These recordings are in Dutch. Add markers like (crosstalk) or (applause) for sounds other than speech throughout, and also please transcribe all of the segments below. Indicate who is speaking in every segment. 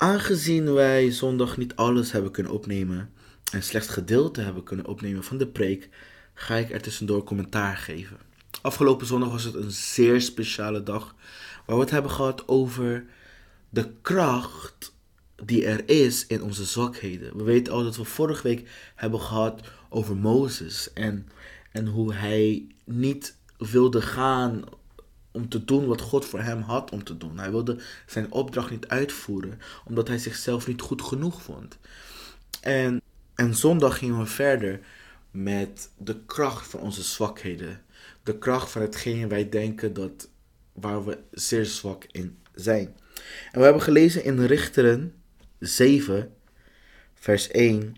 Speaker 1: Aangezien wij zondag niet alles hebben kunnen opnemen en slechts gedeelte hebben kunnen opnemen van de preek, ga ik er tussendoor commentaar geven. Afgelopen zondag was het een zeer speciale dag waar we het hebben gehad over de kracht die er is in onze zwakheden. We weten al dat we vorige week hebben gehad over Mozes en, en hoe hij niet wilde gaan om te doen wat God voor hem had om te doen. Hij wilde zijn opdracht niet uitvoeren, omdat hij zichzelf niet goed genoeg vond. En, en zondag gingen we verder met de kracht van onze zwakheden. De kracht van hetgeen wij denken dat waar we zeer zwak in zijn. En we hebben gelezen in Richteren 7, vers 1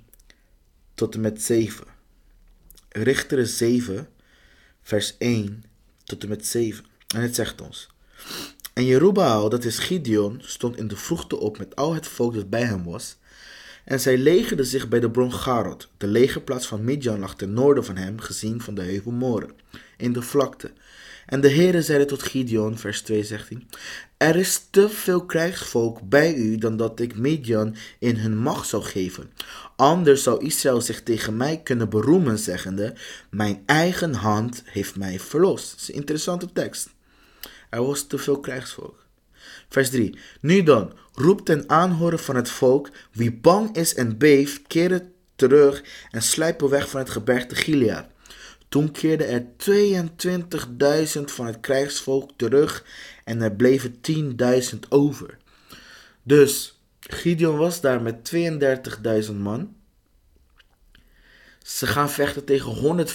Speaker 1: tot en met 7. Richteren 7, vers 1 tot en met 7. En het zegt ons. En Jerubaal, dat is Gideon, stond in de vroegte op met al het volk dat bij hem was. En zij legerden zich bij de bron Garot. De legerplaats van Midjan lag ten noorden van hem, gezien van de heuvel Moren, in de vlakte. En de Heere zeide tot Gideon, vers 2 zegt hij, Er is te veel krijgsvolk bij u dan dat ik Midian in hun macht zou geven. Anders zou Israël zich tegen mij kunnen beroemen, zeggende, Mijn eigen hand heeft mij verlost. Dat is een interessante tekst. Er was te veel krijgsvolk. Vers 3. Nu dan, roep ten aanhoren van het volk, wie bang is en beeft, keren terug en slijpen weg van het gebergte Gilead. Toen keerden er 22.000 van het krijgsvolk terug en er bleven 10.000 over. Dus Gideon was daar met 32.000 man. Ze gaan vechten tegen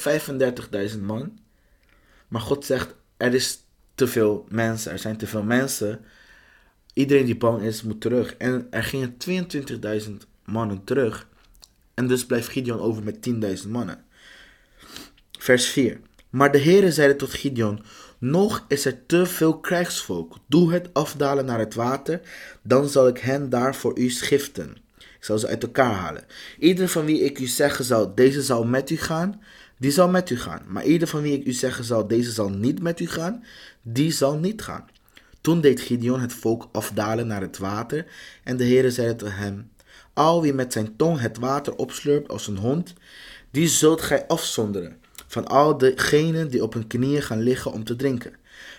Speaker 1: 135.000 man. Maar God zegt, er is te veel mensen. Er zijn te veel mensen. Iedereen die bang is, moet terug. En er gingen 22.000 mannen terug. En dus blijft Gideon over met 10.000 mannen. Vers 4. Maar de Heere zeide tot Gideon, nog is er te veel krijgsvolk. Doe het afdalen naar het water, dan zal ik hen daar voor u schiften. Ik zal ze uit elkaar halen. Ieder van wie ik u zeggen zal, deze zal met u gaan, die zal met u gaan. Maar ieder van wie ik u zeggen zal, deze zal niet met u gaan, die zal niet gaan. Toen deed Gideon het volk afdalen naar het water, en de Heere zeide tot hem, Al wie met zijn tong het water opslurpt als een hond, die zult gij afzonderen van al degenen die op hun knieën gaan liggen om te drinken.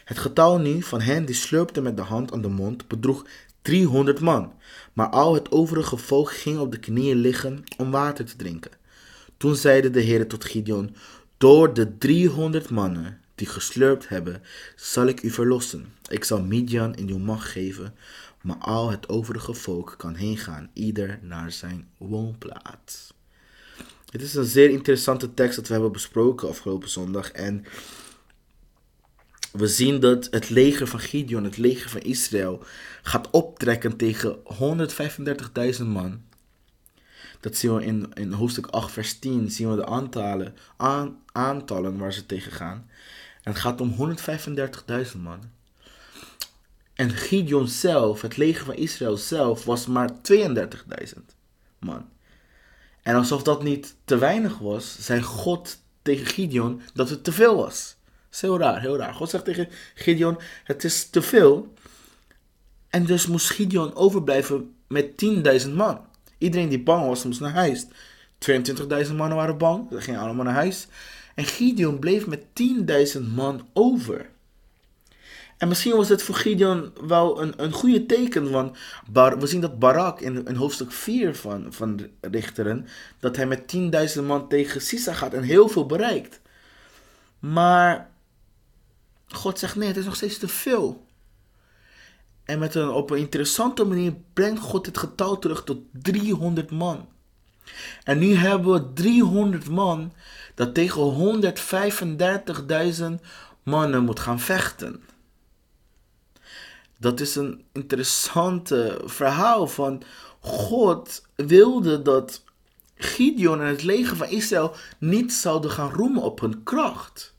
Speaker 1: Het getal nu van hen die slurpten met de hand aan de mond bedroeg 300 man, maar al het overige volk ging op de knieën liggen om water te drinken. Toen zeide de Heer tot Gideon, door de 300 mannen die geslurpt hebben, zal ik u verlossen. Ik zal Midian in uw macht geven, maar al het overige volk kan heen gaan, ieder naar zijn woonplaats. Het is een zeer interessante tekst dat we hebben besproken afgelopen zondag. En we zien dat het leger van Gideon, het leger van Israël, gaat optrekken tegen 135.000 man. Dat zien we in, in hoofdstuk 8, vers 10, zien we de aantallen, aan, aantallen waar ze tegen gaan. En het gaat om 135.000 man. En Gideon zelf, het leger van Israël zelf, was maar 32.000 man. En alsof dat niet te weinig was, zei God tegen Gideon dat het te veel was. Dat is heel raar, heel raar. God zegt tegen Gideon, het is te veel. En dus moest Gideon overblijven met 10.000 man. Iedereen die bang was, moest naar huis. 22.000 mannen waren bang, ze gingen allemaal naar huis. En Gideon bleef met 10.000 man over. En misschien was het voor Gideon wel een, een goede teken, want we zien dat Barak in, in hoofdstuk 4 van, van Richteren, dat hij met 10.000 man tegen Sisa gaat en heel veel bereikt. Maar God zegt nee, het is nog steeds te veel. En met een, op een interessante manier brengt God het getal terug tot 300 man. En nu hebben we 300 man dat tegen 135.000 mannen moet gaan vechten. Dat is een interessante verhaal van God wilde dat Gideon en het leger van Israël niet zouden gaan roemen op hun kracht.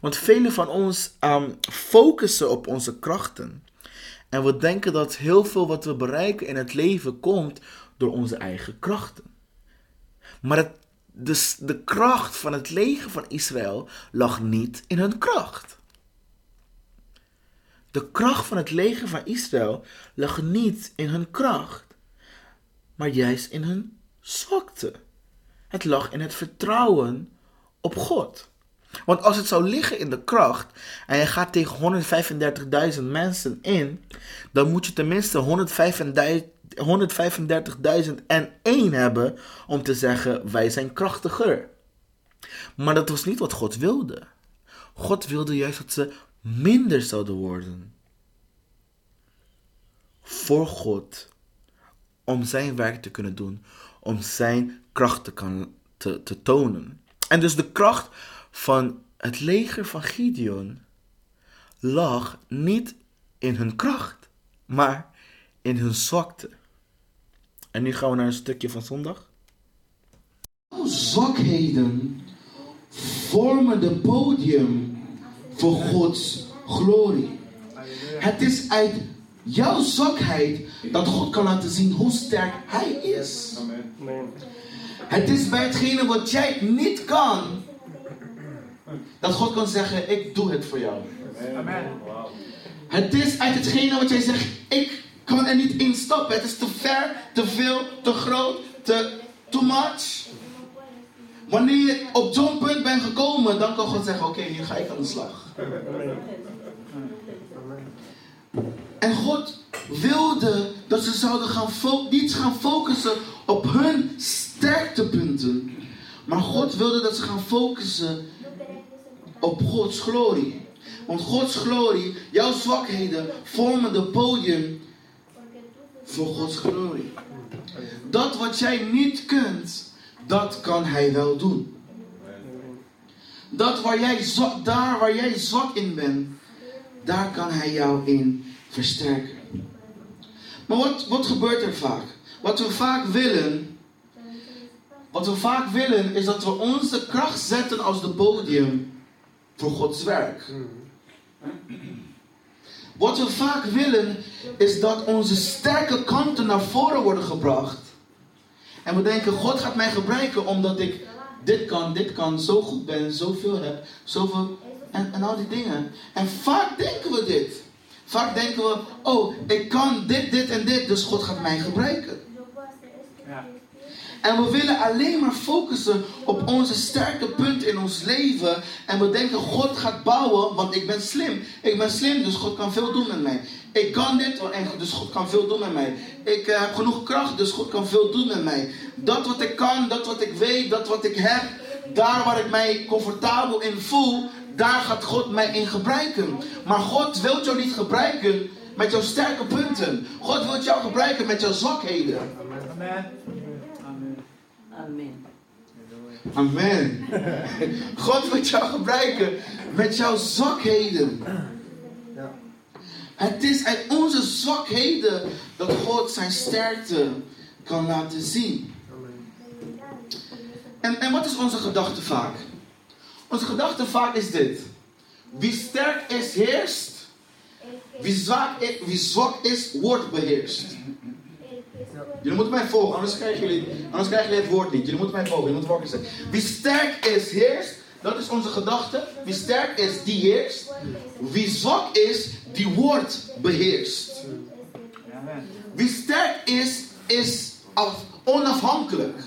Speaker 1: Want velen van ons um, focussen op onze krachten. En we denken dat heel veel wat we bereiken in het leven komt door onze eigen krachten. Maar het, de, de kracht van het leger van Israël lag niet in hun kracht. De kracht van het leger van Israël lag niet in hun kracht.
Speaker 2: maar juist in hun zwakte. Het lag in het vertrouwen op God. Want als het zou liggen in de kracht en je gaat tegen 135.000 mensen in, dan moet je tenminste 135.001 hebben om te zeggen wij zijn krachtiger. Maar dat was niet wat God wilde. God wilde juist dat ze minder zouden worden. Voor God. Om zijn werk te kunnen doen. Om zijn kracht te, kan, te, te tonen. En dus de kracht van het leger van Gideon lag niet in hun kracht, maar in hun zwakte. En nu gaan we naar een stukje van zondag.
Speaker 1: Zwakheden vormen de podium voor Gods glorie. Het is uit jouw zwakheid dat God kan laten zien hoe sterk Hij is. Het is bij hetgene wat jij niet kan, dat God kan zeggen, ik doe het voor jou. Amen. Het is uit hetgene wat jij zegt, ik kan er niet in stappen. Het is te ver, te veel, te groot, te too much. Wanneer je op zo'n punt bent gekomen, dan kan God zeggen, oké, hier ga ik aan de slag. En God wilde dat ze zouden gaan niet gaan focussen op hun sterktepunten. Maar God wilde dat ze gaan focussen op Gods glorie. Want Gods glorie, jouw zwakheden, vormen de podium voor Gods glorie. Dat wat jij niet kunt, dat kan Hij wel doen. Dat waar jij zwak, daar waar jij zwak in bent, daar kan Hij jou in versterken. Maar wat, wat gebeurt er vaak? Wat we vaak willen, wat we vaak willen is dat we onze kracht zetten als de podium voor Gods werk. Wat we vaak willen is dat onze sterke kanten naar voren worden gebracht. En we denken, God gaat mij gebruiken omdat ik dit kan, dit kan, zo goed ben, zoveel heb, zoveel en, en al die dingen. En vaak denken we dit. Vaak denken we, oh, ik kan dit, dit en dit, dus God gaat mij gebruiken. Ja. En we willen alleen maar focussen op onze sterke punten in ons leven. En we denken, God gaat bouwen, want ik ben slim. Ik ben slim, dus God kan veel doen met mij. Ik kan dit, dus God kan veel doen met mij. Ik uh, heb genoeg kracht, dus God kan veel doen met mij. Dat wat ik kan, dat wat ik weet, dat wat ik heb, daar waar ik mij comfortabel in voel, daar gaat God mij in gebruiken. Maar God wil jou niet gebruiken met jouw sterke punten. God wil jou gebruiken met jouw zwakheden. Amen. Amen. Amen. God wil jou gebruiken met jouw zwakheden. Het is uit onze zwakheden dat God zijn sterkte kan laten zien. En, en wat is onze gedachte vaak? Onze gedachte vaak is dit. Wie sterk is, heerst. Wie zwak is, wie zwak is wordt beheerst. Jullie moeten mij volgen, anders krijgen jullie, anders krijgen jullie het woord niet. Jullie moeten mij volgen, jullie moeten wakker zijn. Wie sterk is, heerst. Dat is onze gedachte. Wie sterk is, die heerst. Wie zwak is, die wordt beheerst. Wie sterk is, is onafhankelijk.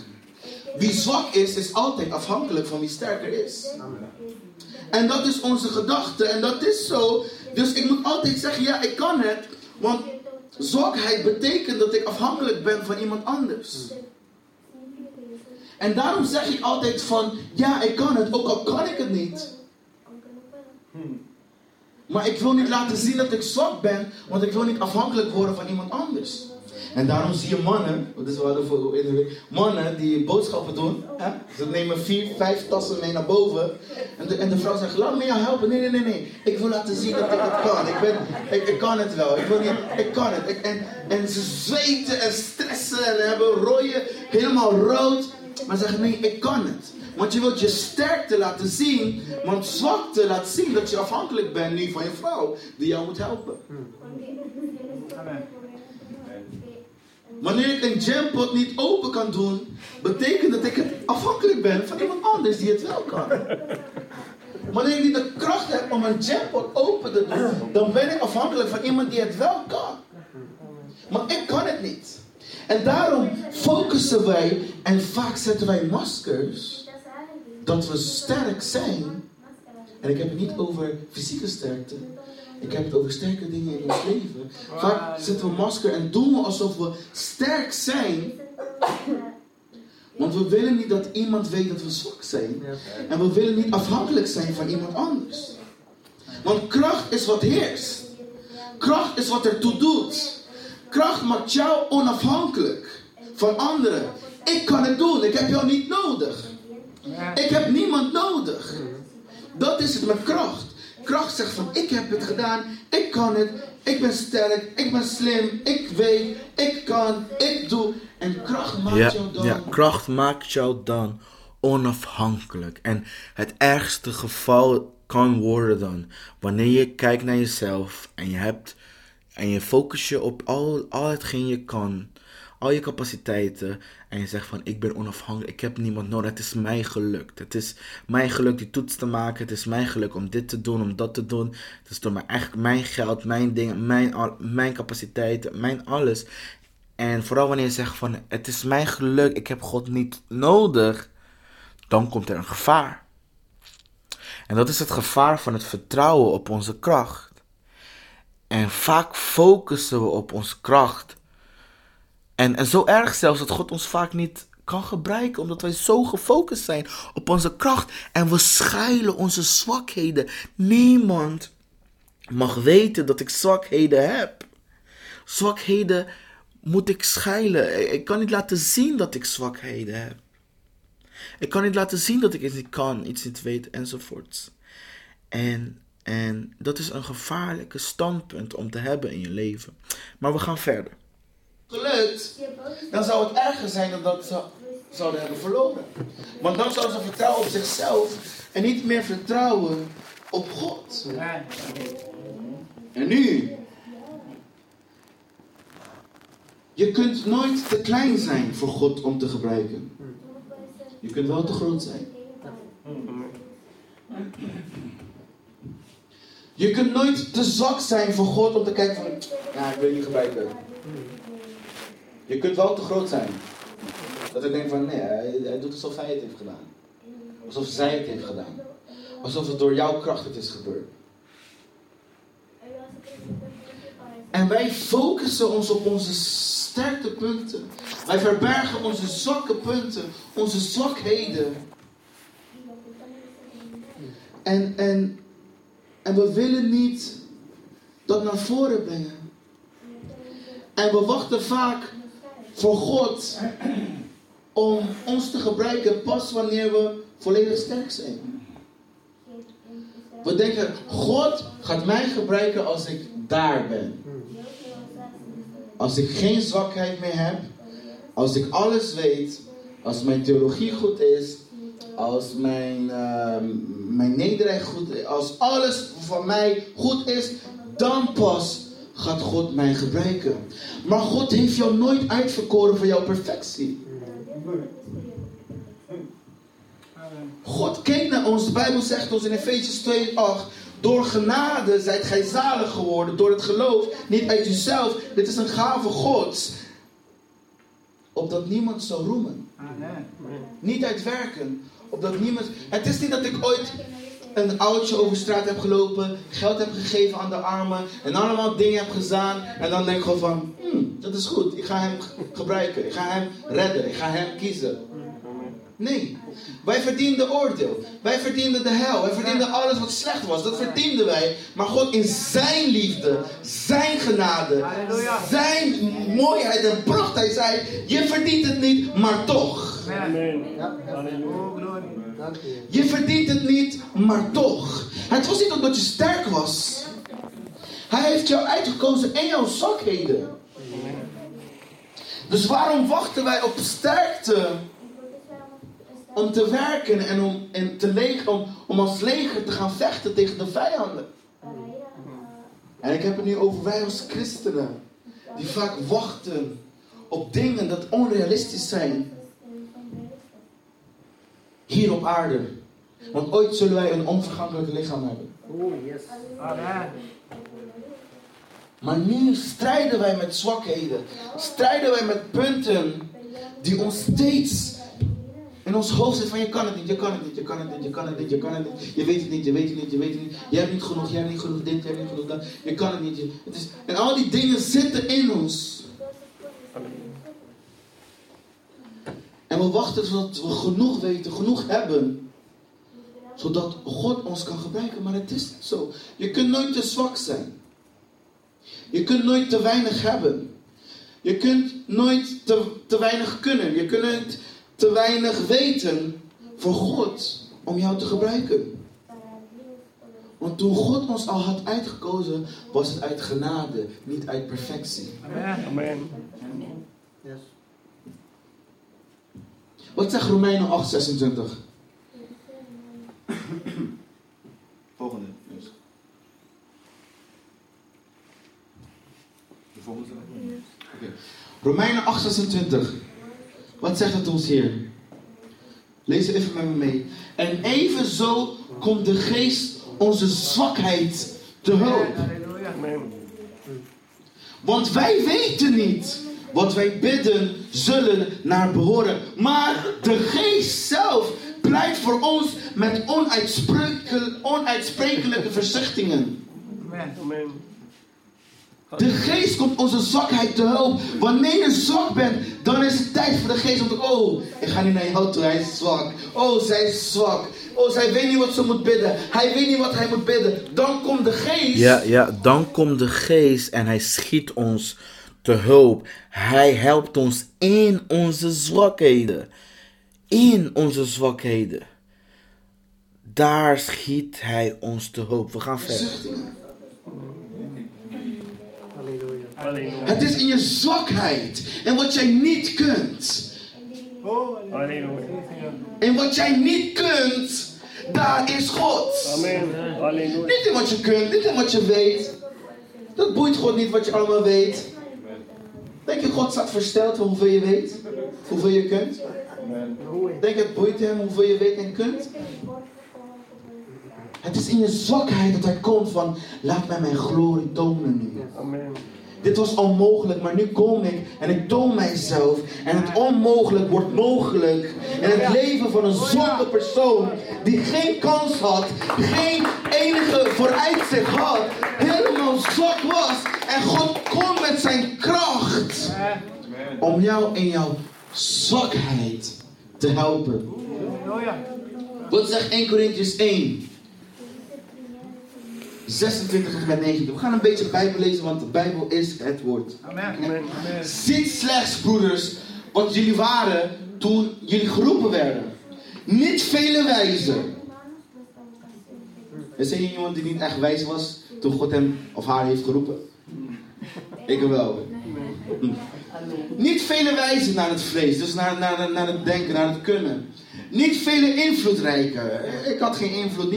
Speaker 1: Wie zwak is, is altijd afhankelijk van wie sterker is. En dat is onze gedachte. En dat is zo. Dus ik moet altijd zeggen, ja, ik kan het. Want zwakheid betekent dat ik afhankelijk ben van iemand anders. En daarom zeg ik altijd van, ja, ik kan het, ook al kan ik het niet. Maar ik wil niet laten zien dat ik zwak ben, want ik wil niet afhankelijk worden van iemand anders. En daarom zie je mannen, dat is wat voor mannen die boodschappen doen. Hè? Ze nemen vier, vijf tassen mee naar boven. En de, en de vrouw zegt, laat me jou helpen. Nee, nee, nee, nee. Ik wil laten zien dat ik het kan. Ik, ben, ik, ik kan het wel. Ik, wil niet, ik kan het. en, en ze zweten en stressen en hebben rooien, helemaal rood. Maar zeggen, nee, ik kan het. Want je wilt je sterkte laten zien. Want zwakte laat zien dat je afhankelijk bent nu van je vrouw. Die jou moet helpen. Amen. Wanneer ik een jampot niet open kan doen, betekent dat ik afhankelijk ben van iemand anders die het wel kan. Wanneer ik niet de kracht heb om een jampot open te doen, dan ben ik afhankelijk van iemand die het wel kan. Maar ik kan het niet. En daarom focussen wij en vaak zetten wij maskers dat we sterk zijn. En ik heb het niet over fysieke sterkte. Ik heb het over sterke dingen in ons leven. Vaak zetten we masker en doen we alsof we sterk zijn. Want we willen niet dat iemand weet dat we zwak zijn. En we willen niet afhankelijk zijn van iemand anders. Want kracht is wat heerst. Kracht is wat ertoe doet. Kracht maakt jou onafhankelijk van anderen. Ik kan het doen, ik heb jou niet nodig. Ik heb niemand nodig. Dat is het met kracht. Kracht zegt van ik heb het gedaan, ik kan het, ik ben sterk, ik ben slim, ik weet, ik kan, ik doe. En kracht maakt
Speaker 2: Ja,
Speaker 1: jou dan.
Speaker 2: ja, kracht maakt jou dan onafhankelijk. En het ergste geval kan worden dan wanneer je kijkt naar jezelf en je hebt en je focus je op al, al hetgeen je kan, al je capaciteiten en je zegt van ik ben onafhankelijk, ik heb niemand nodig, het is mij gelukt. Het is mij gelukt die toets te maken, het is mij gelukt om dit te doen, om dat te doen. Het is door mijn, eigenlijk mijn geld, mijn dingen, mijn, mijn capaciteiten, mijn alles. En vooral wanneer je zegt van het is mijn geluk, ik heb God niet nodig, dan komt er een gevaar. En dat is het gevaar van het vertrouwen op onze kracht. En vaak focussen we op onze kracht. En, zo erg zelfs dat God ons vaak niet kan gebruiken, omdat wij zo gefocust zijn op onze kracht. En we schuilen onze zwakheden. Niemand mag weten dat ik zwakheden heb. Zwakheden moet ik schuilen. Ik kan niet laten zien dat ik zwakheden heb. Ik kan niet laten zien dat ik iets niet kan, iets niet weet enzovoorts. En, en dat is een gevaarlijke standpunt om te hebben in je leven. Maar we gaan verder.
Speaker 1: Gelukt, dan zou het erger zijn dan dat ze zouden hebben verloren. Want dan zouden ze vertrouwen op zichzelf en niet meer vertrouwen op God. En nu? Je kunt nooit te klein zijn voor God om te gebruiken. Je kunt wel te groot zijn. Je kunt nooit te zwak zijn voor God om te kijken van, ja, ik wil niet gebruiken. Je kunt wel te groot zijn. Dat ik denk van, nee, hij, hij doet alsof hij het heeft gedaan. Alsof zij het heeft gedaan. Alsof het door jouw kracht het is gebeurd. En wij focussen ons op onze sterke punten. Wij verbergen onze zwakke punten, onze zwakheden. En, en, en we willen niet dat naar voren brengen. En we wachten vaak voor God om ons te gebruiken pas wanneer we volledig sterk zijn. We denken, God gaat mij gebruiken als ik daar ben. Als ik geen zwakheid meer heb, als ik alles weet, als mijn theologie goed is, als mijn, ehm, mijn nederigheid goed is, als alles van mij goed is, dan pas gaat God mij gebruiken. Maar God heeft jou nooit uitverkoren voor jouw perfectie. God keek naar ons. De Bijbel zegt ons in Efesiërs 2, 8. Door genade zijt gij zalig geworden. Door het geloof. Niet uit uzelf. Dit is een gave Gods. Opdat niemand zou roemen. Niet uit werken. Opdat niemand. Het is niet dat ik ooit een oudje over straat heb gelopen. Geld heb gegeven aan de armen. En allemaal dingen heb gedaan. En dan denk ik gewoon van. "Hmm, dat is goed. Ik ga hem gebruiken. Ik ga hem redden. Ik ga hem kiezen. Nee. Wij verdienden oordeel. Wij verdienden de hel. Wij verdienden alles wat slecht was. Dat verdienden wij. Maar God in zijn liefde, zijn genade,
Speaker 3: Halleluja.
Speaker 1: zijn mooiheid en pracht. Hij zei, je verdient het niet, maar toch.
Speaker 3: Amen.
Speaker 4: Ja,
Speaker 1: Je verdient het niet, maar toch. Het was niet omdat je sterk was. Hij heeft jou uitgekozen in jouw zwakheden. Dus waarom wachten wij op sterkte om te werken en om, en te leger, om, om als leger te gaan vechten tegen de vijanden? En ik heb het nu over wij als christenen, die vaak wachten op dingen dat onrealistisch zijn hier op aarde. Want ooit zullen wij een onvergankelijk lichaam hebben.
Speaker 4: Oh, yes.
Speaker 3: Amen.
Speaker 1: Maar nu strijden wij met zwakheden. Strijden wij met punten die ons steeds in ons hoofd zitten van je kan het niet, je kan het niet, je kan het niet, je kan het niet, je kan het niet. Je weet het niet, je weet het niet, je weet het niet. Je hebt niet genoeg, je hebt niet genoeg dit, je hebt niet genoeg dat. Je kan het niet. Het is, en al die dingen zitten in ons. En we wachten tot we genoeg weten, genoeg hebben. Zodat God ons kan gebruiken. Maar het is niet zo. Je kunt nooit te zwak zijn. Je kunt nooit te weinig hebben. Je kunt nooit te, te weinig kunnen. Je kunt nooit te weinig weten voor God om jou te gebruiken. Want toen God ons al had uitgekozen, was het uit genade, niet uit perfectie.
Speaker 3: Amen.
Speaker 1: Wat zegt Romeinen 8, 26? (coughs) Volgende. De volgende. Oké. Romeinen 8, 26. Wat zegt het ons hier? Lees even met me mee. En evenzo komt de geest onze zwakheid te hulp. Want wij weten niet wat wij bidden zullen naar behoren. Maar de geest zelf pleit voor ons met onuitsprekelijke, onuitsprekelijke verzuchtingen.
Speaker 3: Amen.
Speaker 1: De geest komt onze zwakheid te hulp. Wanneer je zwak bent, dan is het tijd voor de geest om te Oh, ik ga nu naar jou toe, hij is zwak. Oh, zij is zwak. Oh, zij weet niet wat ze moet bidden. Hij weet niet wat hij moet bidden. Dan komt de geest.
Speaker 2: Ja, ja, dan komt de geest en hij schiet ons te hulp. Hij helpt ons in onze zwakheden. In onze zwakheden. Daar schiet hij ons te hulp. We gaan verder.
Speaker 1: Het is in je zwakheid. En wat jij niet kunt.
Speaker 3: Halleluja.
Speaker 1: En wat jij niet kunt, daar is God.
Speaker 3: Amen.
Speaker 1: Niet in wat je kunt, niet in wat je weet. Dat boeit God niet wat je allemaal weet. Denk je God staat versteld hoeveel je weet? Hoeveel je kunt? Denk het boeit hem hoeveel je weet en kunt? Het is in je zwakheid dat hij komt van laat mij mijn glorie tonen nu.
Speaker 3: Amen.
Speaker 1: Dit was onmogelijk, maar nu kom ik en ik toon mijzelf. En het onmogelijk wordt mogelijk. In het leven van een zwakke persoon die geen kans had, geen enige vooruitzicht had, helemaal zwak was. En God komt met zijn kracht om jou in jouw zwakheid te helpen. Wat zegt 1 Corinthians 1? 26 tot en met 19. We gaan een beetje Bijbel lezen, want de Bijbel is het woord.
Speaker 3: Amen. Amen.
Speaker 1: Ziet slechts, broeders, wat jullie waren toen jullie geroepen werden. Niet vele wijzen. Is er hier iemand die niet echt wijs was toen God hem of haar heeft geroepen? Ik wel. Niet vele wijzen naar het vlees, dus naar, naar, naar het denken, naar het kunnen. Niet vele invloedrijke. Ik had geen invloed.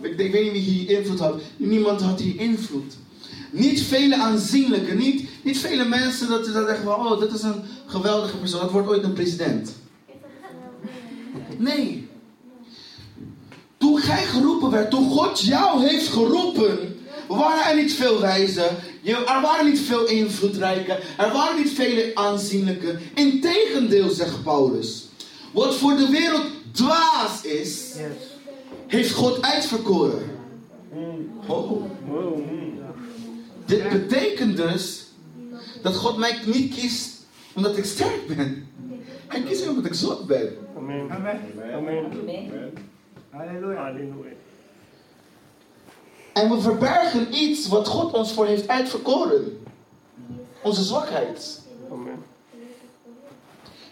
Speaker 1: Ik, ik weet niet wie hier invloed had. Niemand had hier invloed. Niet vele aanzienlijke. Niet, niet vele mensen dat ze zeggen van, oh, dit is een geweldige persoon. Dat wordt ooit een president. Nee. Toen gij geroepen werd, toen God jou heeft geroepen, waren er niet veel wijzen, er waren niet veel invloedrijke, er waren niet vele aanzienlijke. Integendeel, zegt Paulus. Wat voor de wereld dwaas is, heeft God uitverkoren. Oh. Dit betekent dus dat God mij niet kiest omdat ik sterk ben. Hij kiest mij omdat ik zwak ben.
Speaker 3: Amen. Amen. Halleluja.
Speaker 1: En we verbergen iets wat God ons voor heeft uitverkoren. Onze zwakheid.
Speaker 3: Amen.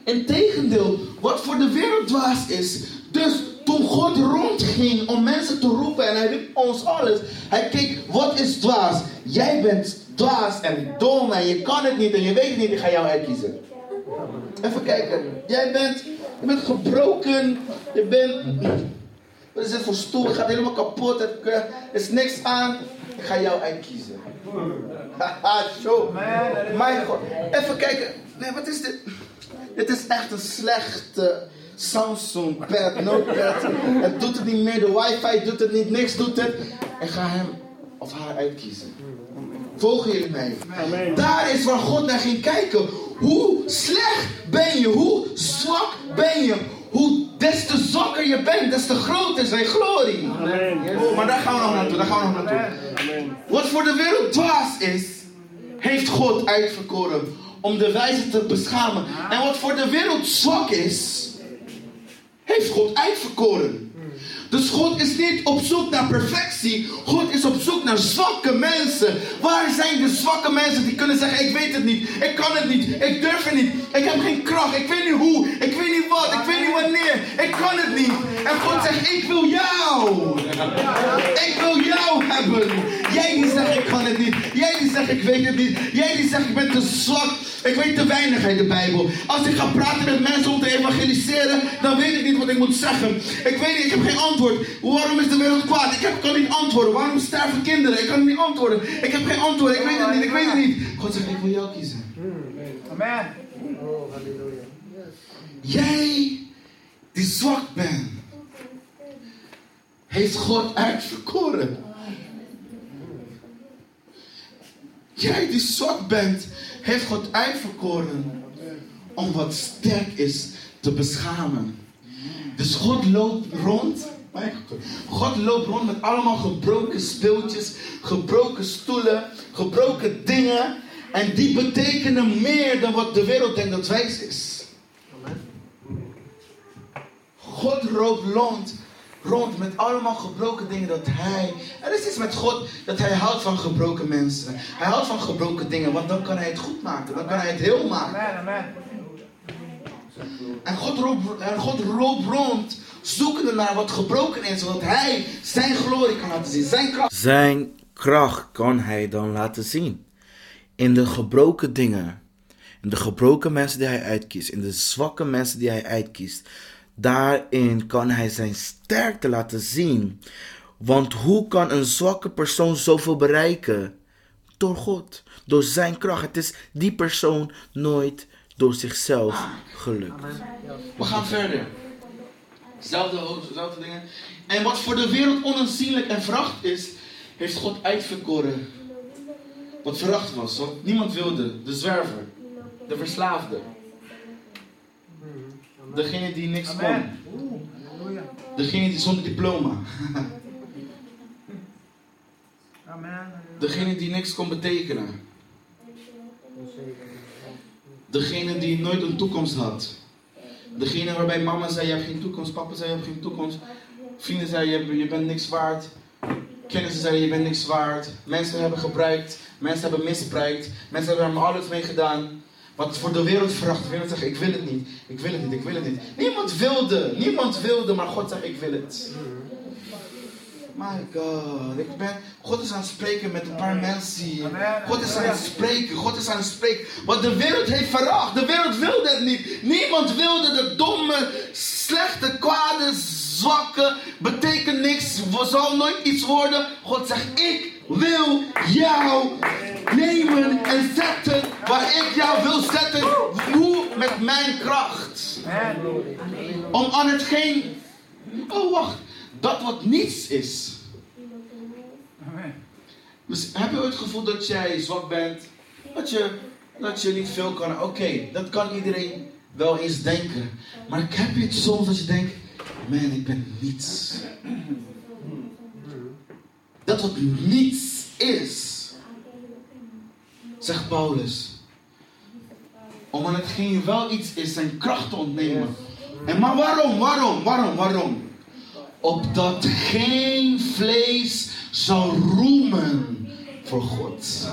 Speaker 1: Integendeel, wat voor de wereld dwaas is. Dus toen God rondging om mensen te roepen en hij riep ons alles. Hij keek, wat is dwaas? Jij bent dwaas en dom en je kan het niet en je weet het niet. Ik ga jou uitkiezen. Even kijken. Jij bent, je bent gebroken. Je bent... Wat is dit voor stoel? Het gaat helemaal kapot. Het, eh, er is niks aan. Ik ga jou uitkiezen. Haha, zo. Mijn god. Even kijken. Nee, wat is dit? Dit is echt een slechte Samsung (laughs) pad, notepad. Het doet het niet meer, de wifi doet het niet, niks doet het. Ik ga hem of haar uitkiezen. Volgen jullie mij?
Speaker 3: Amen.
Speaker 1: Daar is waar God naar ging kijken. Hoe slecht ben je? Hoe zwak ben je? Hoe des te zwakker je bent, des te groter zijn glorie.
Speaker 3: Amen.
Speaker 1: Oh, maar daar gaan we nog naartoe. Daar gaan we nog naartoe. Wat voor de wereld dwaas is, heeft God uitverkoren om de wijze te beschamen. En wat voor de wereld zwak is, heeft God uitverkoren. Dus God is niet op zoek naar perfectie. God is op zoek naar zwakke mensen. Waar zijn de zwakke mensen die kunnen zeggen: Ik weet het niet, ik kan het niet, ik durf het niet, ik heb geen kracht, ik weet niet hoe, ik weet niet wat, ik weet niet wanneer, ik kan het niet. En God zegt: Ik wil jou. Ik wil jou hebben. Jij die zegt: Ik kan het niet, jij die zegt: Ik weet het niet, jij die zegt: Ik ben te zwak. Ik weet te weinig uit de Bijbel. Als ik ga praten met mensen om te evangeliseren, dan weet ik niet wat ik moet zeggen. Ik weet niet, ik heb geen antwoord. Waarom is de wereld kwaad? Ik heb, kan niet antwoorden. Waarom sterven kinderen? Ik kan niet antwoorden. Ik heb geen antwoord. Ik weet het niet, ik weet het niet. God zegt, ik wil jou kiezen.
Speaker 4: Amen.
Speaker 1: Jij die zwak bent, heeft God uitverkoren. Jij die zwak bent, heeft God uitverkoren om wat sterk is te beschamen. Dus God loopt rond. God loopt rond met allemaal gebroken speeltjes, gebroken stoelen, gebroken dingen. En die betekenen meer dan wat de wereld denkt dat wijs is. God loopt rond, rond met allemaal gebroken dingen dat hij. Er is iets met God dat hij houdt van gebroken mensen. Hij houdt van gebroken dingen, want dan kan hij het goed maken. Dan kan hij het heel maken.
Speaker 4: Amen, amen.
Speaker 1: En God loopt, en God loopt rond, zoekende naar wat gebroken is, zodat hij zijn glorie kan laten zien. Zijn kracht.
Speaker 2: Zijn kracht kan hij dan laten zien. In de gebroken dingen. In de gebroken mensen die hij uitkiest. In de zwakke mensen die hij uitkiest. Daarin kan hij zijn sterkte laten zien. Want hoe kan een zwakke persoon zoveel bereiken? Door God. Door zijn kracht. Het is die persoon nooit door zichzelf gelukt.
Speaker 1: We gaan verder. Zelfde, zelfde dingen. En wat voor de wereld onaanzienlijk en veracht is, heeft God uitverkoren. Wat veracht was, wat niemand wilde. De zwerver. De verslaafde. Degene die niks kon.
Speaker 4: Amen. Halleluja.
Speaker 1: Degene die zonder diploma. Degene die niks kon betekenen. Degene die nooit een toekomst had. Degene waarbij mama zei je hebt geen toekomst, papa zei je hebt geen toekomst. Vrienden zeiden je, je bent niks waard. Kennissen zeiden je bent niks waard. Mensen hebben gebruikt. Mensen hebben misbruikt. Mensen hebben er alles mee gedaan. Wat voor de wereld vraagt. De wereld zegt ik wil het niet. Ik wil het niet. Ik wil het niet. Niemand wilde. Niemand wilde. Maar God zegt ik wil het. My God. Ik ben, God is aan het spreken met een paar mensen. God is aan het spreken. God is aan het spreken. Wat de wereld heeft veracht. De wereld wilde het niet. Niemand wilde de domme, slechte, kwade, zwakke. Betekent niks. Zal nooit iets worden. God zegt ik wil jou nemen en zetten waar ik jou wil zetten. Hoe? Met mijn kracht. Om aan hetgeen. Oh, wacht. Dat wat niets is. Dus heb je het gevoel dat jij zwak bent? Dat je, dat je niet veel kan? Oké, dat kan iedereen wel eens denken. Maar heb je het soms dat je denkt: man, ik ben niets. Dat wat niets is, zegt Paulus. Om aan hetgeen wel iets is zijn kracht te ontnemen. En maar waarom, waarom, waarom, waarom? Opdat geen vlees zal roemen voor God.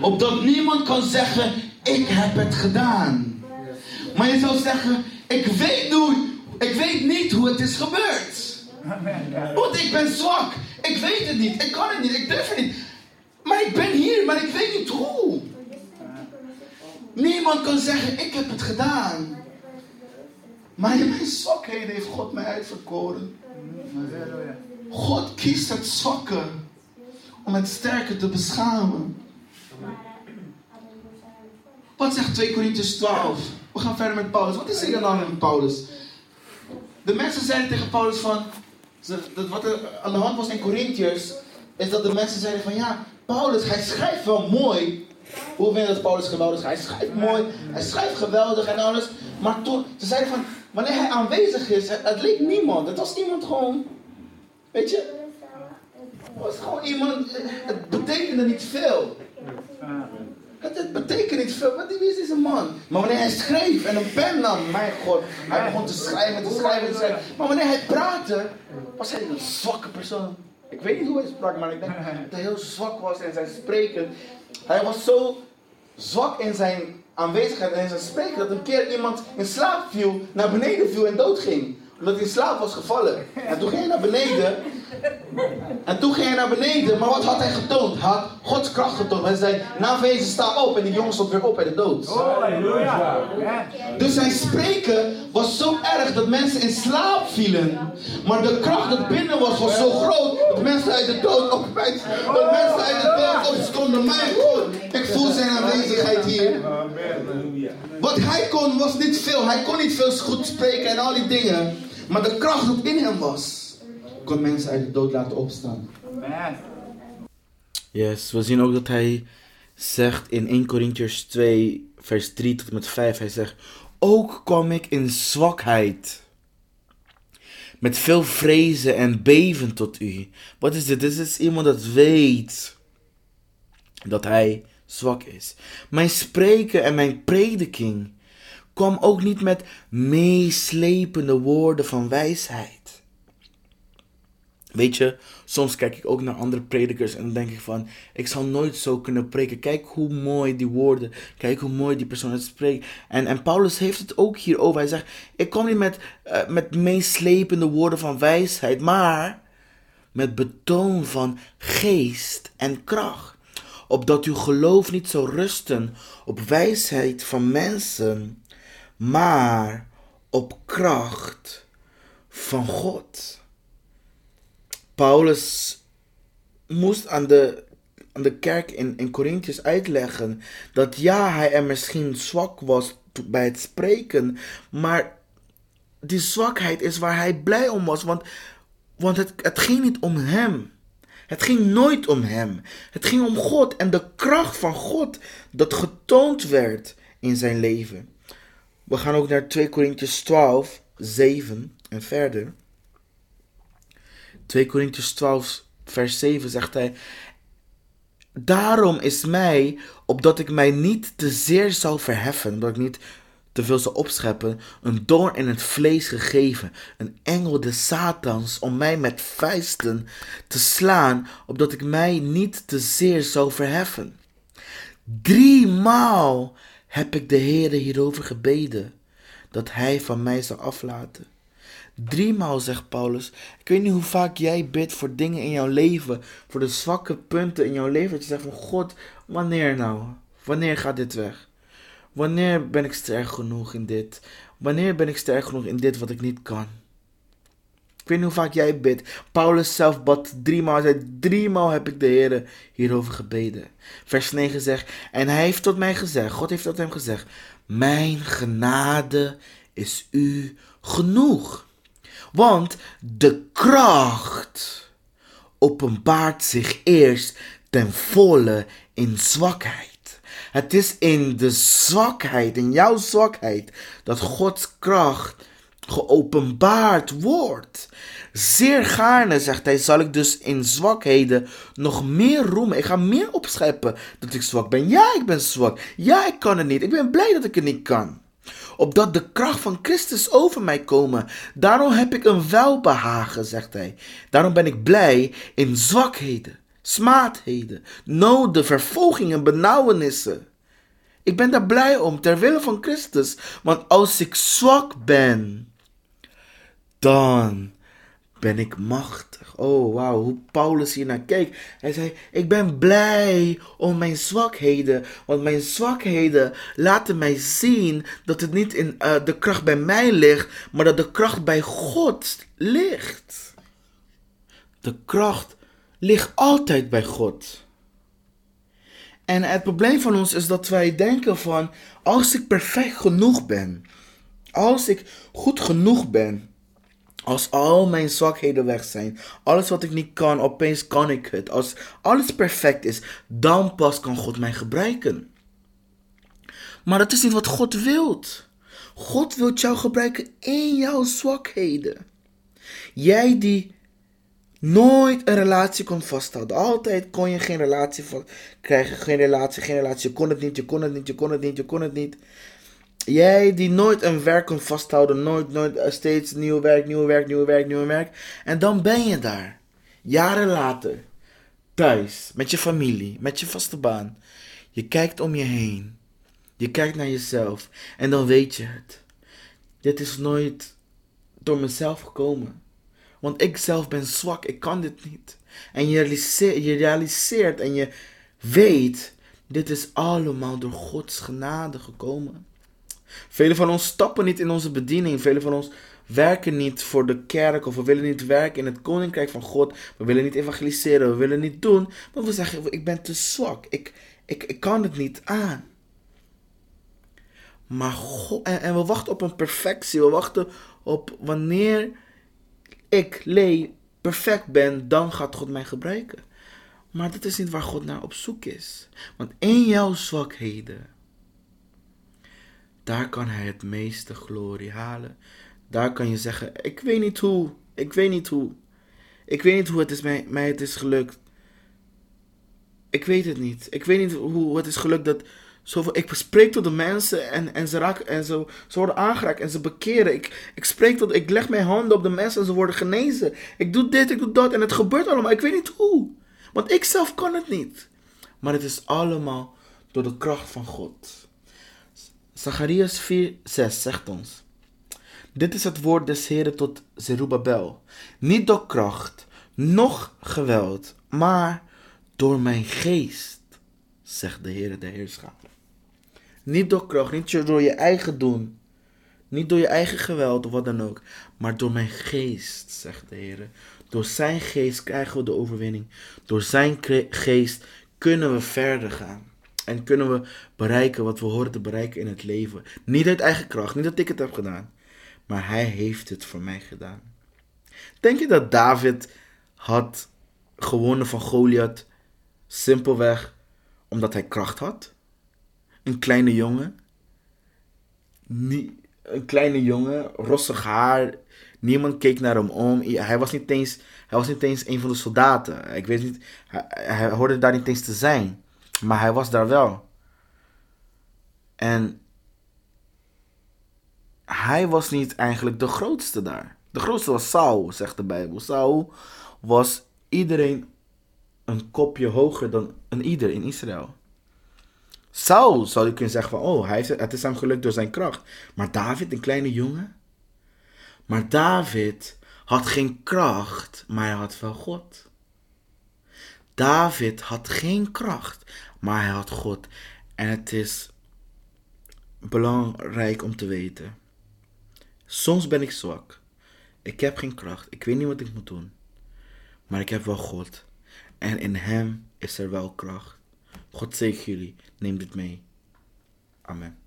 Speaker 1: Opdat niemand kan zeggen, ik heb het gedaan. Maar je zou zeggen, ik weet, nu, ik weet niet hoe het is gebeurd. Want ik ben zwak. Ik weet het niet. Ik kan het niet. Ik durf het niet. Maar ik ben hier, maar ik weet niet hoe. Niemand kan zeggen, ik heb het gedaan. Maar in mijn zwakheden heeft God mij uitverkoren. God kiest het zwakke om het sterke te beschamen. Wat zegt 2 Corinthians 12? We gaan verder met Paulus. Wat is er dan met Paulus? De mensen zeiden tegen Paulus van... dat Wat er aan de hand was in Corinthiërs... is dat de mensen zeiden van... Ja,
Speaker 3: Paulus, hij schrijft wel mooi. Hoe vind je dat Paulus geweldig? Hij schrijft mooi, hij schrijft geweldig en alles. Maar toen, ze zeiden van, wanneer hij aanwezig is, het, het leek niemand. Het was iemand gewoon, weet je, het was gewoon iemand, het betekende niet veel. Het, betekent niet veel, maar wie is deze man? Maar wanneer hij schreef en een pen nam, mijn god, hij begon te schrijven, te schrijven, te schrijven. Maar wanneer hij praatte, was hij een zwakke persoon. Ik weet niet hoe hij sprak, maar ik denk dat hij heel zwak was in zijn spreken. Hij was zo zwak in zijn aanwezigheid en in zijn spreken dat een keer iemand in slaap viel, naar beneden viel en doodging. Omdat hij in slaap was gevallen. En toen ging hij naar beneden. En toen ging hij naar beneden. Maar wat had hij getoond? Hij had Gods kracht getoond. Hij zei, na wezen sta op. En die jongen stond weer op bij de dood.
Speaker 5: Halleluja.
Speaker 3: Dus zijn spreken was zo erg dat mensen in slaap vielen. Maar de kracht dat binnen was, was zo groot dat mensen uit de dood opwijzen. Dat mensen uit de dood opstonden. Mijn God, ik voel zijn aanwezigheid hier. Wat hij kon was niet veel. Hij kon niet veel goed spreken en al die dingen. Maar de kracht dat in hem was, kon mensen uit de dood laten opstaan.
Speaker 1: Yes, we zien ook dat hij zegt in 1 Corinthians 2, vers 3 tot en met 5, hij zegt, ook kwam ik in zwakheid, met veel vrezen en beven tot u. Wat is dit? Dit is iemand dat weet dat hij zwak is. Mijn spreken en mijn prediking kwam ook niet met meeslepende woorden van wijsheid. Weet je, soms kijk ik ook naar andere predikers en dan denk ik van, ik zal nooit zo kunnen preken. Kijk hoe mooi die woorden, kijk hoe mooi die persoon het spreekt. En, en Paulus heeft het ook hierover. Hij zegt, ik kom niet met, eh, met meeslepende woorden van wijsheid, maar met betoon van geest en kracht. Opdat uw geloof niet zou rusten op wijsheid van mensen, maar op kracht van God. Paulus moest aan de, aan de kerk in, in Corinthians uitleggen dat ja, hij er misschien zwak was bij het spreken, maar die zwakheid is waar hij blij om was, want, want het, het ging niet om hem. Het ging nooit om hem. Het ging om God en de kracht van God dat getoond werd in zijn leven. We gaan ook naar 2 Corinthians 12, 7 en verder. 2 Corinthians 12, vers 7 zegt hij: Daarom is mij, opdat ik mij niet te zeer zal verheffen, dat ik niet te veel zal opscheppen, een doorn in het vlees gegeven, een engel des Satans, om mij met vuisten te slaan, opdat ik mij niet te zeer zou verheffen. Driemaal heb ik de Heere hierover gebeden, dat hij van mij zou aflaten. Driemaal zegt Paulus. Ik weet niet hoe vaak jij bidt voor dingen in jouw leven. Voor de zwakke punten in jouw leven. Dat je zegt van God, wanneer nou? Wanneer gaat dit weg? Wanneer ben ik sterk genoeg in dit? Wanneer ben ik sterk genoeg in dit wat ik niet kan? Ik weet niet hoe vaak jij bidt. Paulus zelf bad driemaal. Hij zei, driemaal heb ik de Heer hierover gebeden. Vers 9 zegt, en hij heeft tot mij gezegd, God heeft tot hem gezegd, mijn genade is u genoeg. Want de kracht openbaart zich eerst ten volle in zwakheid. Het is in de zwakheid, in jouw zwakheid, dat Gods kracht geopenbaard wordt. Zeer gaarne, zegt hij, zal ik dus in zwakheden nog meer roemen. Ik ga meer opscheppen dat ik zwak ben. Ja, ik ben zwak. Ja, ik kan het niet. Ik ben blij dat ik het niet kan opdat de kracht van Christus over mij komen. Daarom heb ik een welbehagen, zegt hij. Daarom ben ik blij in zwakheden, smaadheden, noden, vervolgingen, benauwenissen. Ik ben daar blij om, ter wille van Christus. Want als ik zwak ben, dan ben ik machtig. Oh, wauw, hoe Paulus hier naar keek. Hij zei, ik ben blij om mijn zwakheden. Want mijn zwakheden laten mij zien dat het niet in uh, de kracht bij mij ligt, maar dat de kracht bij God ligt. De kracht ligt altijd bij God. En het probleem van ons is dat wij denken van, als ik perfect genoeg ben, als ik goed genoeg ben, Als al mijn zwakheden weg zijn, alles wat ik niet kan, opeens kan ik het. Als alles perfect is, dan pas kan God mij gebruiken. Maar dat is niet wat God wilt. God wil jou gebruiken in jouw zwakheden. Jij die nooit een relatie kon vasthouden. Altijd kon je geen relatie krijgen. Geen relatie, geen relatie. Je kon het niet, je kon het niet, je kon het niet, je kon het niet. Jij die nooit een werk kon vasthouden. Nooit, nooit, eh, steeds nieuw werk, nieuw werk, nieuw werk, nieuw werk. En dan ben je daar. Jaren later. Thuis. Met je familie. Met je vaste baan. Je kijkt om je heen. Je kijkt naar jezelf. En dan weet je het. Dit is nooit door mezelf gekomen. Want ik zelf ben zwak, ik kan dit niet. En je realiseert, je realiseert en je weet, dit is allemaal door Gods genade gekomen. Velen van ons stappen niet in onze bediening. Velen van ons werken niet voor de kerk of we willen niet werken in het koninkrijk van God. We willen niet evangeliseren, we willen niet doen. Maar we zeggen, ik ben te zwak. Ik, ik, ik kan het niet aan. Maar God, en, en we wachten op een perfectie. We wachten op wanneer ik, Lee, perfect ben, dan gaat God mij gebruiken. Maar dat is niet waar God naar op zoek is. Want in jouw zwakheden, daar kan Hij het meeste glorie halen. Daar kan je zeggen, ik weet niet hoe, ik weet niet hoe. Ik weet niet hoe het is mij, mij het is gelukt. Ik weet het niet. Ik weet niet hoe het is gelukt dat Zoveel, ik spreek tot de mensen en, en, ze, raken, en ze, ze worden aangeraakt en ze bekeren. Ik, ik spreek tot, ik leg mijn handen op de mensen en ze worden genezen. Ik doe dit, ik doe dat en het gebeurt allemaal. Ik weet niet hoe. Want ik zelf kan het niet. Maar het is allemaal door de kracht van God. Zacharias 4, 6 zegt ons. Dit is het woord des Heren tot Zerubabel. Niet door kracht, noch geweld, maar door mijn geest, zegt de Heer de Heerschaar. Niet door kracht, niet door je eigen doen. Niet door je eigen geweld of wat dan ook. Maar door mijn geest, zegt de Heer. Door zijn geest krijgen we de overwinning. Door zijn geest kunnen we verder gaan. En kunnen we bereiken wat we horen te bereiken in het leven. Niet uit eigen kracht, niet dat ik het heb gedaan. Maar hij heeft het voor mij gedaan. Denk je dat David had gewonnen van Goliath simpelweg omdat hij kracht had? Een kleine jongen. een kleine jongen, rossig haar. Niemand keek naar hem om. Hij was niet eens, hij was niet eens een van de soldaten. Ik weet niet, hij, hij hoorde daar niet eens te zijn. Maar hij was daar wel. En hij was niet eigenlijk de grootste daar. De grootste was Saul, zegt de Bijbel. Saul was iedereen een kopje hoger dan een ieder in Israël. Saul zou je kunnen zeggen van, oh, hij heeft, het is hem gelukt door zijn kracht. Maar David, een kleine jongen? Maar David had geen kracht, maar hij had wel God. David had geen kracht, maar hij had God. En het is belangrijk om te weten. Soms ben ik zwak. Ik heb geen kracht. Ik weet niet wat ik moet doen. Maar ik heb wel God. En in Hem is er wel kracht. God zegen jullie. Neem dit mee. Amen.